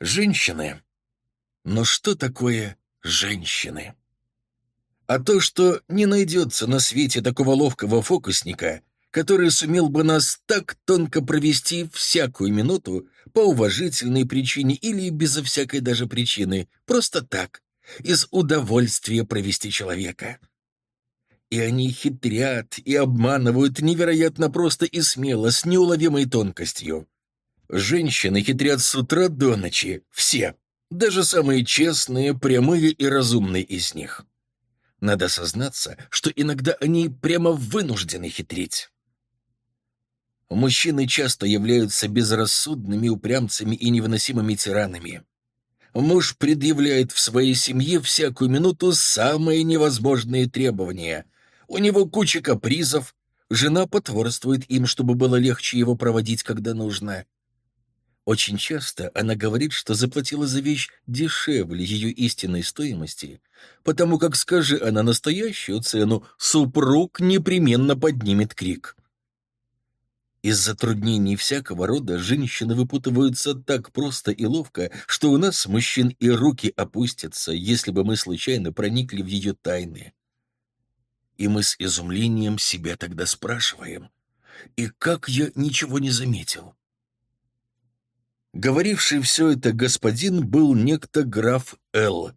Женщины. Но что такое женщины? А то, что не найдется на свете такого ловкого фокусника, который сумел бы нас так тонко провести всякую минуту по уважительной причине или безо всякой даже причины, просто так, из удовольствия провести человека. И они хитрят и обманывают невероятно просто и смело, с неуловимой тонкостью. Женщины хитрят с утра до ночи, все, даже самые честные, прямые и разумные из них. Надо сознаться, что иногда они прямо вынуждены хитрить. Мужчины часто являются безрассудными упрямцами и невыносимыми тиранами. Муж предъявляет в своей семье всякую минуту самые невозможные требования. У него куча капризов, жена потворствует им, чтобы было легче его проводить, когда нужно. Очень часто она говорит, что заплатила за вещь дешевле ее истинной стоимости, потому как, скажи она настоящую цену, супруг непременно поднимет крик. Из затруднений всякого рода женщины выпутываются так просто и ловко, что у нас, мужчин, и руки опустятся, если бы мы случайно проникли в ее тайны. И мы с изумлением себя тогда спрашиваем, и как я ничего не заметил? Говоривший все это господин был некто граф Л.,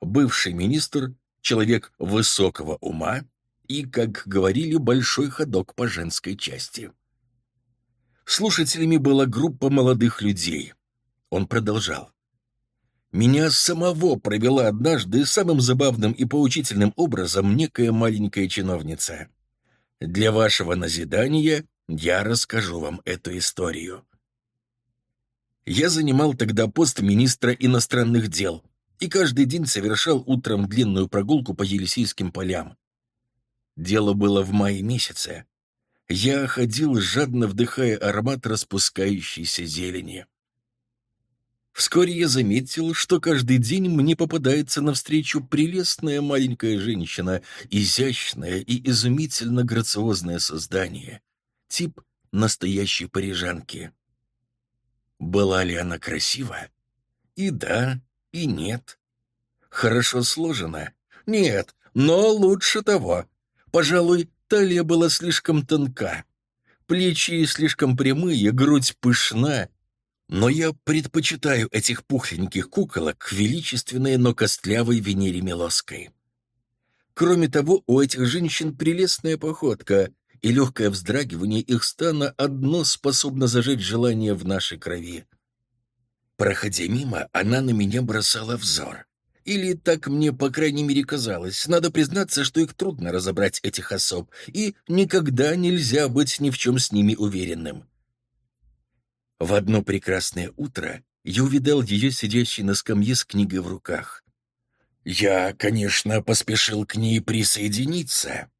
бывший министр, человек высокого ума и, как говорили, большой ходок по женской части. Слушателями была группа молодых людей. Он продолжал. «Меня самого провела однажды самым забавным и поучительным образом некая маленькая чиновница. Для вашего назидания я расскажу вам эту историю». Я занимал тогда пост министра иностранных дел и каждый день совершал утром длинную прогулку по Елисейским полям. Дело было в мае месяце. Я ходил, жадно вдыхая аромат распускающейся зелени. Вскоре я заметил, что каждый день мне попадается навстречу прелестная маленькая женщина, изящное и изумительно грациозное создание, тип настоящей парижанки. Была ли она красива? И да, и нет. Хорошо сложена? Нет, но лучше того. Пожалуй, талия была слишком тонка. Плечи слишком прямые, грудь пышна. Но я предпочитаю этих пухленьких куколок к величественной, но костлявой Венере Милоской. Кроме того, у этих женщин прелестная походка, и легкое вздрагивание их стана одно способно зажечь желание в нашей крови. Проходя мимо, она на меня бросала взор. Или так мне, по крайней мере, казалось. Надо признаться, что их трудно разобрать, этих особ, и никогда нельзя быть ни в чем с ними уверенным. В одно прекрасное утро я увидал ее сидящей на скамье с книгой в руках. Я, конечно, поспешил к ней присоединиться,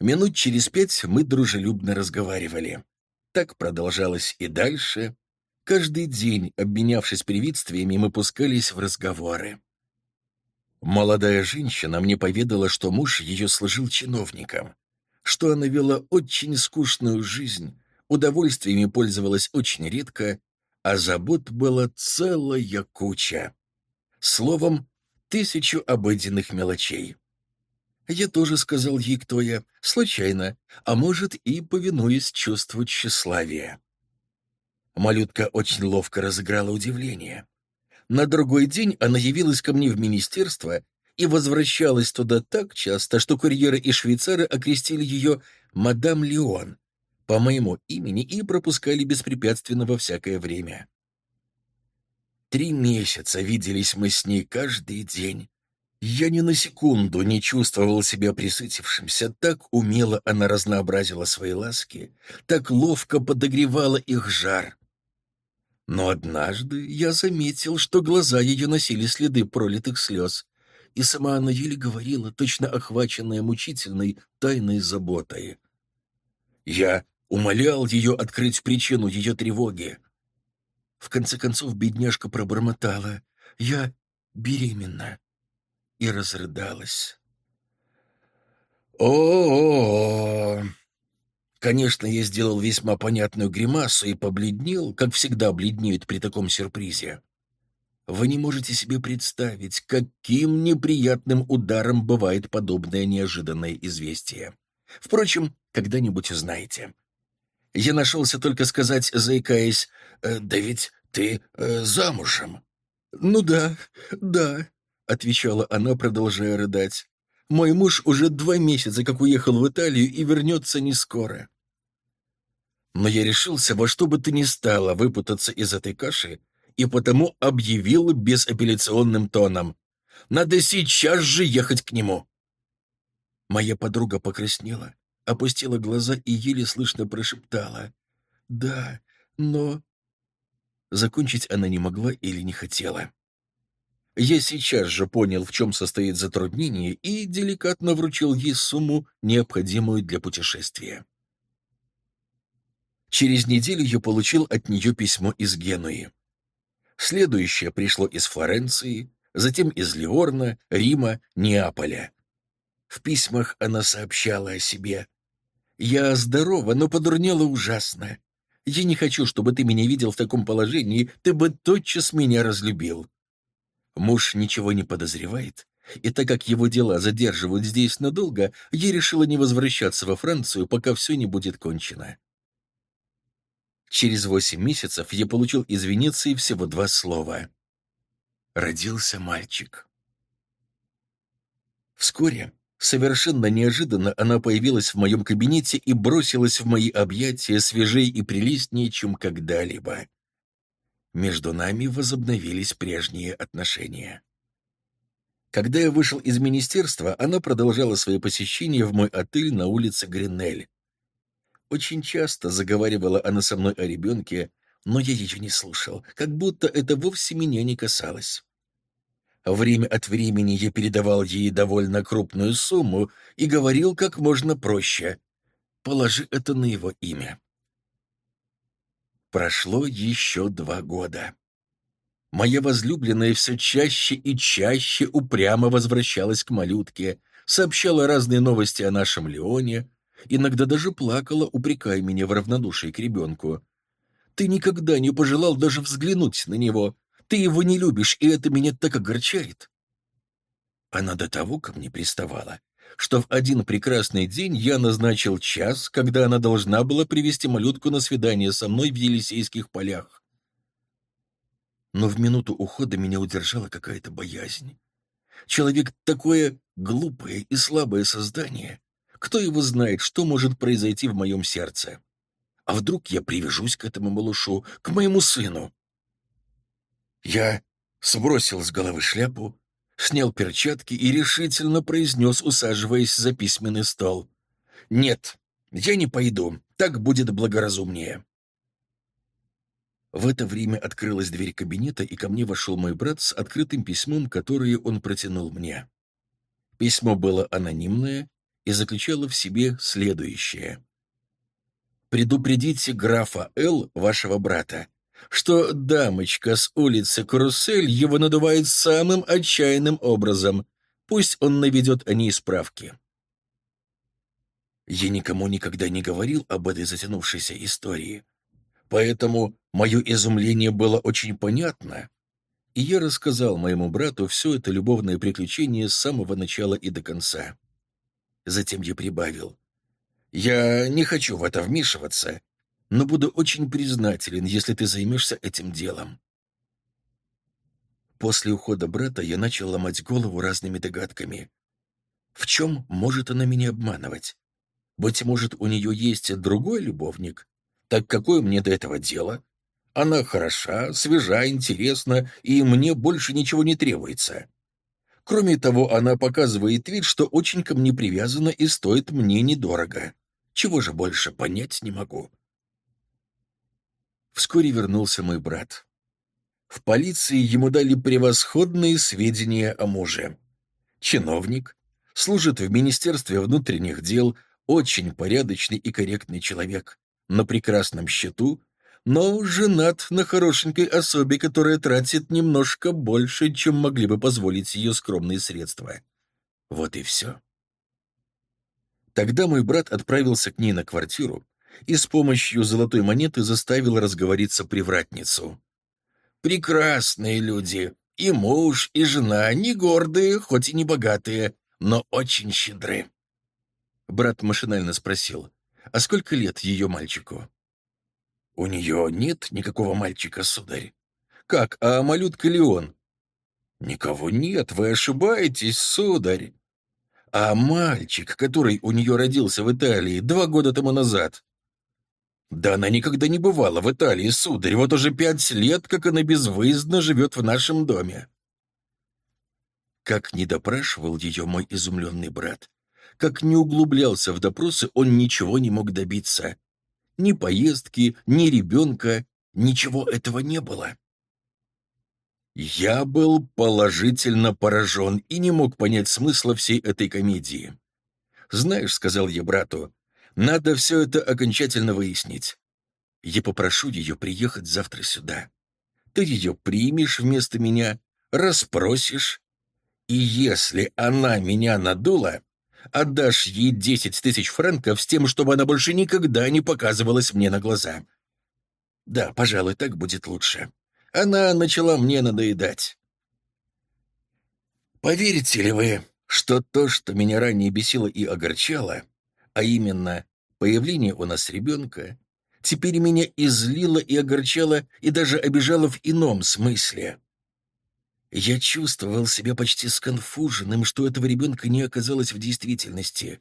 Минут через пять мы дружелюбно разговаривали. Так продолжалось и дальше. Каждый день, обменявшись приветствиями, мы пускались в разговоры. Молодая женщина мне поведала, что муж ее служил чиновником, что она вела очень скучную жизнь, удовольствиями пользовалась очень редко, а забот была целая куча. Словом, тысячу обыденных мелочей. Я тоже сказал ей, кто я, случайно, а может и повинуясь чувству тщеславия. Малютка очень ловко разыграла удивление. На другой день она явилась ко мне в министерство и возвращалась туда так часто, что курьеры и швейцары окрестили ее «Мадам Леон» по моему имени и пропускали беспрепятственно во всякое время. Три месяца виделись мы с ней каждый день, я ни на секунду не чувствовал себя присытившимся, так умело она разнообразила свои ласки, так ловко подогревала их жар. Но однажды я заметил, что глаза ее носили следы пролитых слез, и сама она еле говорила, точно охваченная мучительной тайной заботой. Я умолял ее открыть причину ее тревоги. В конце концов бедняжка пробормотала «Я беременна» и разрыдалась. О, -о, -о, Конечно, я сделал весьма понятную гримасу и побледнел, как всегда бледнеют при таком сюрпризе. Вы не можете себе представить, каким неприятным ударом бывает подобное неожиданное известие. Впрочем, когда-нибудь узнаете. Я нашелся только сказать, заикаясь, «Э, «Да ведь ты э, замужем». «Ну да, да», — отвечала она, продолжая рыдать. «Мой муж уже два месяца как уехал в Италию и вернется не скоро». Но я решился во что бы то ни стало выпутаться из этой каши и потому объявил безапелляционным тоном. «Надо сейчас же ехать к нему!» Моя подруга покраснела, опустила глаза и еле слышно прошептала. «Да, но...» Закончить она не могла или не хотела. Я сейчас же понял, в чем состоит затруднение, и деликатно вручил ей сумму, необходимую для путешествия. Через неделю я получил от нее письмо из Генуи. Следующее пришло из Флоренции, затем из Лиорна, Рима, Неаполя. В письмах она сообщала о себе. «Я здорова, но подурнела ужасно. Я не хочу, чтобы ты меня видел в таком положении, ты бы тотчас меня разлюбил». Муж ничего не подозревает, и так как его дела задерживают здесь надолго, я решила не возвращаться во Францию, пока все не будет кончено. Через восемь месяцев я получил из Венеции всего два слова. Родился мальчик. Вскоре, совершенно неожиданно, она появилась в моем кабинете и бросилась в мои объятия свежей и прелестнее, чем когда-либо. Между нами возобновились прежние отношения. Когда я вышел из министерства, она продолжала свои посещения в мой отель на улице Гринель. Очень часто заговаривала она со мной о ребенке, но я ее не слушал, как будто это вовсе меня не касалось. Время от времени я передавал ей довольно крупную сумму и говорил как можно проще. «Положи это на его имя». Прошло еще два года. Моя возлюбленная все чаще и чаще упрямо возвращалась к малютке, сообщала разные новости о нашем Леоне, Иногда даже плакала, упрекая меня в равнодушии к ребенку. «Ты никогда не пожелал даже взглянуть на него. Ты его не любишь, и это меня так огорчает». Она до того ко мне приставала, что в один прекрасный день я назначил час, когда она должна была привести малютку на свидание со мной в Елисейских полях. Но в минуту ухода меня удержала какая-то боязнь. Человек такое глупое и слабое создание. Кто его знает, что может произойти в моем сердце? А вдруг я привяжусь к этому малышу, к моему сыну? Я сбросил с головы шляпу, снял перчатки и решительно произнес, усаживаясь за письменный стол. «Нет, я не пойду, так будет благоразумнее». В это время открылась дверь кабинета, и ко мне вошел мой брат с открытым письмом, которое он протянул мне. Письмо было анонимное и заключала в себе следующее. «Предупредите графа Л, вашего брата, что дамочка с улицы Карусель его надувает самым отчаянным образом. Пусть он наведет о ней справки». Я никому никогда не говорил об этой затянувшейся истории, поэтому мое изумление было очень понятно, и я рассказал моему брату все это любовное приключение с самого начала и до конца. Затем я прибавил. «Я не хочу в это вмешиваться, но буду очень признателен, если ты займешься этим делом». После ухода брата я начал ломать голову разными догадками. В чем может она меня обманывать? Быть может, у нее есть другой любовник? Так какое мне до этого дело? Она хороша, свежа, интересна, и мне больше ничего не требуется. Кроме того, она показывает вид, что очень ко мне привязана и стоит мне недорого. Чего же больше понять не могу. Вскоре вернулся мой брат. В полиции ему дали превосходные сведения о муже. Чиновник, служит в Министерстве внутренних дел, очень порядочный и корректный человек, на прекрасном счету, но женат на хорошенькой особе, которая тратит немножко больше, чем могли бы позволить ее скромные средства. Вот и все. Тогда мой брат отправился к ней на квартиру и с помощью золотой монеты заставил разговориться привратницу. Прекрасные люди. И муж, и жена, не гордые, хоть и не богатые, но очень щедры. Брат машинально спросил, а сколько лет ее мальчику? У нее нет никакого мальчика, сударь. Как, а малютка ли он? Никого нет, вы ошибаетесь, сударь. А мальчик, который у нее родился в Италии два года тому назад? Да она никогда не бывала в Италии, сударь. Вот уже пять лет, как она безвыездно живет в нашем доме. Как не допрашивал ее мой изумленный брат, как не углублялся в допросы, он ничего не мог добиться. Ни поездки, ни ребенка, ничего этого не было. Я был положительно поражен и не мог понять смысла всей этой комедии. «Знаешь», — сказал я брату, — «надо все это окончательно выяснить. Я попрошу ее приехать завтра сюда. Ты ее примешь вместо меня, расспросишь, и если она меня надула, отдашь ей десять тысяч франков с тем, чтобы она больше никогда не показывалась мне на глаза. Да, пожалуй, так будет лучше. Она начала мне надоедать. Поверите ли вы, что то, что меня ранее бесило и огорчало, а именно появление у нас ребенка, теперь меня излило и огорчало и даже обижало в ином смысле. Я чувствовал себя почти сконфуженным, что этого ребенка не оказалось в действительности.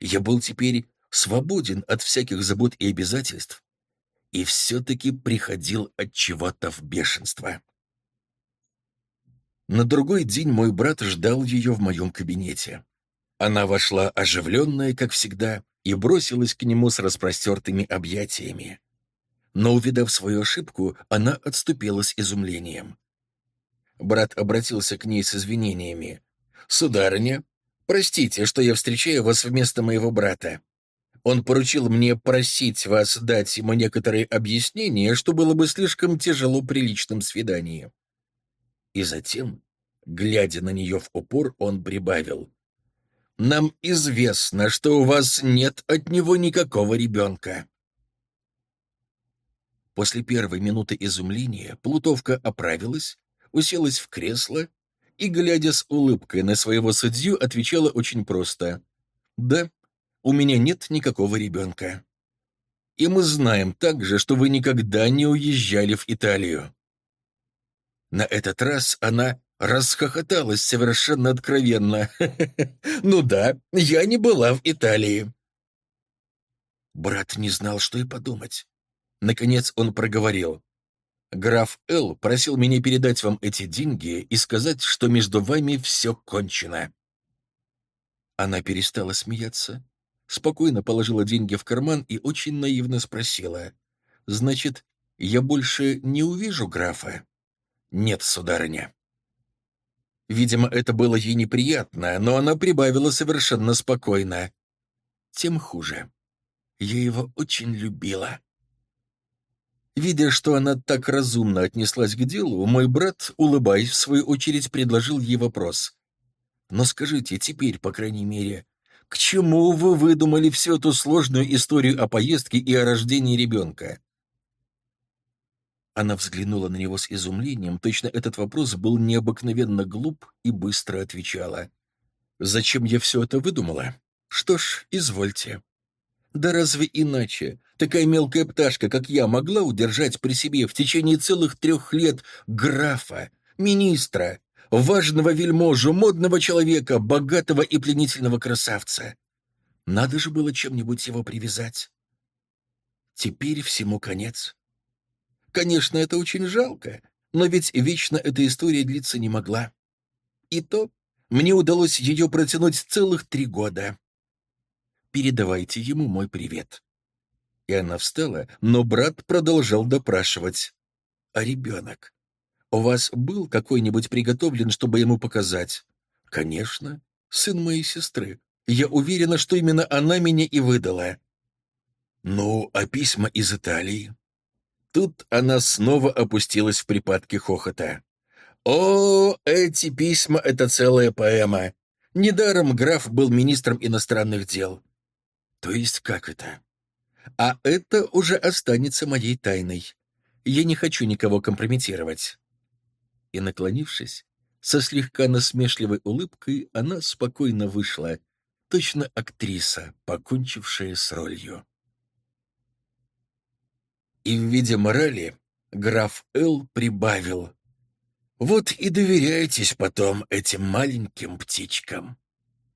Я был теперь свободен от всяких забот и обязательств, и все-таки приходил от чего-то в бешенство. На другой день мой брат ждал ее в моем кабинете. Она вошла оживленная, как всегда, и бросилась к нему с распростертыми объятиями. Но, увидав свою ошибку, она отступила с изумлением. Брат обратился к ней с извинениями. «Сударыня, простите, что я встречаю вас вместо моего брата. Он поручил мне просить вас дать ему некоторые объяснения, что было бы слишком тяжело при личном свидании. И затем, глядя на нее в упор, он прибавил. «Нам известно, что у вас нет от него никакого ребенка». После первой минуты изумления Плутовка оправилась, уселась в кресло и, глядя с улыбкой на своего судью, отвечала очень просто. «Да, у меня нет никакого ребенка. И мы знаем также, что вы никогда не уезжали в Италию. На этот раз она расхохоталась совершенно откровенно. «Ну да, я не была в Италии». Брат не знал, что и подумать. Наконец он проговорил. «Граф Л. просил меня передать вам эти деньги и сказать, что между вами все кончено». Она перестала смеяться, спокойно положила деньги в карман и очень наивно спросила. «Значит, я больше не увижу графа?» «Нет, сударыня». Видимо, это было ей неприятно, но она прибавила совершенно спокойно. «Тем хуже. Я его очень любила». Видя, что она так разумно отнеслась к делу, мой брат, улыбаясь, в свою очередь предложил ей вопрос. «Но скажите, теперь, по крайней мере, к чему вы выдумали всю эту сложную историю о поездке и о рождении ребенка?» Она взглянула на него с изумлением, точно этот вопрос был необыкновенно глуп и быстро отвечала. «Зачем я все это выдумала? Что ж, извольте. Да разве иначе? Такая мелкая пташка, как я, могла удержать при себе в течение целых трех лет графа, министра, важного вельможу, модного человека, богатого и пленительного красавца. Надо же было чем-нибудь его привязать. Теперь всему конец. Конечно, это очень жалко, но ведь вечно эта история длиться не могла. И то мне удалось ее протянуть целых три года. Передавайте ему мой привет. И она встала, но брат продолжал допрашивать. А ребенок? У вас был какой-нибудь приготовлен, чтобы ему показать? Конечно, сын моей сестры. Я уверена, что именно она меня и выдала. Ну, а письма из Италии? Тут она снова опустилась в припадке хохота. О, эти письма — это целая поэма. Недаром граф был министром иностранных дел. То есть как это? А это уже останется моей тайной. Я не хочу никого компрометировать». И, наклонившись, со слегка насмешливой улыбкой она спокойно вышла, точно актриса, покончившая с ролью. И в виде морали граф Эл прибавил. «Вот и доверяйтесь потом этим маленьким птичкам».